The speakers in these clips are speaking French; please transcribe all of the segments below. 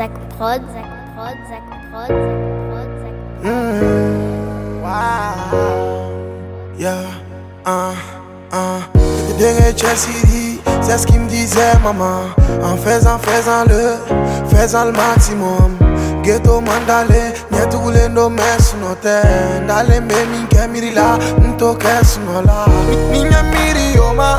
Zach Prod, Zach Prod, Zach Prod, Zach Prod, Zach Prod. Mm, wow. Yeah, uh, uh. Chelsea c'est ce qu'il me disait maman. En faisant, faisant-le, faisant le maximum. Ghetto mandale, nye tugule ndo mesu no te Ndale me minke miri la, nto kesu no la Ninye miri yoma,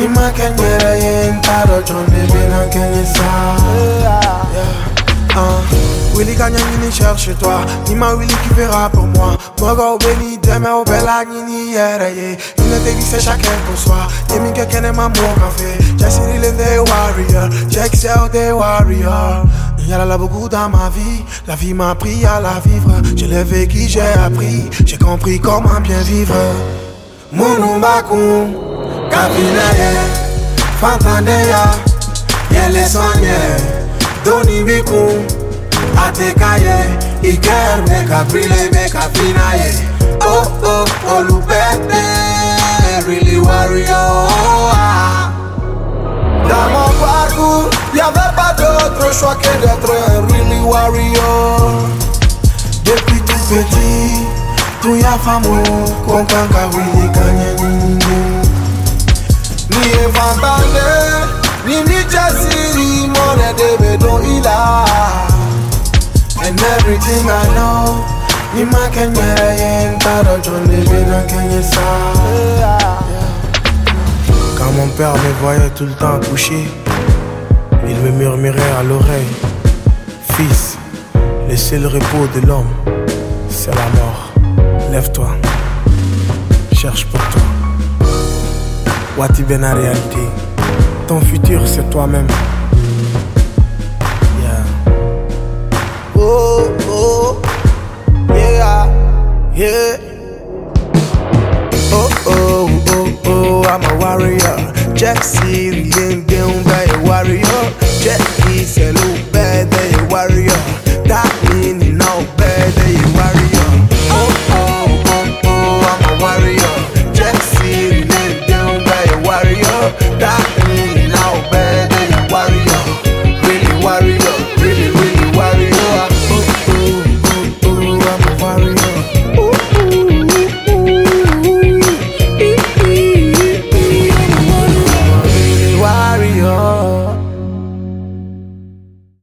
Ni ma kenyere yen taro John bébé na kenye sa yeah. uh. Willy Gagnon ni cherche toi? Ni ma Willy qui verra pour moi. Moga au béni demain au bella ni yere ye. Il ne c'est chacun pour soi Yemi que kene ma mo café Jesse Lillen des warrior Jack Sell des warrior Il y a là beaucoup dans ma vie. La vie m'a appris à la vivre. Je l'ai vécu, j'ai appris. J'ai compris comment bien vivre. Munu Kapina ye Fantande ya Yele sonye Doni bikun Ateka ye Iker me kaprile me kapina ye. Oh oh Olupete Really warrior ah. Dans mon parcours Y'avait pas d'autre choix que d'être un really warrior Depuis tout petit Tu ya famu Con canca really kanye nini Ila. And everything I know ma mon père me voyait tout le temps couché Il me murmurait à l'oreille Fils, le seul repos de l'homme C'est la mort. Lève-toi Cherche pour toi Wati la réalité Ton futur c'est toi-même. Yeah. Oh oh. Yeah Yeah. Oh oh oh oh I'm a warrior. Jack City Lim Dim Bay warrior. Jack oh I'm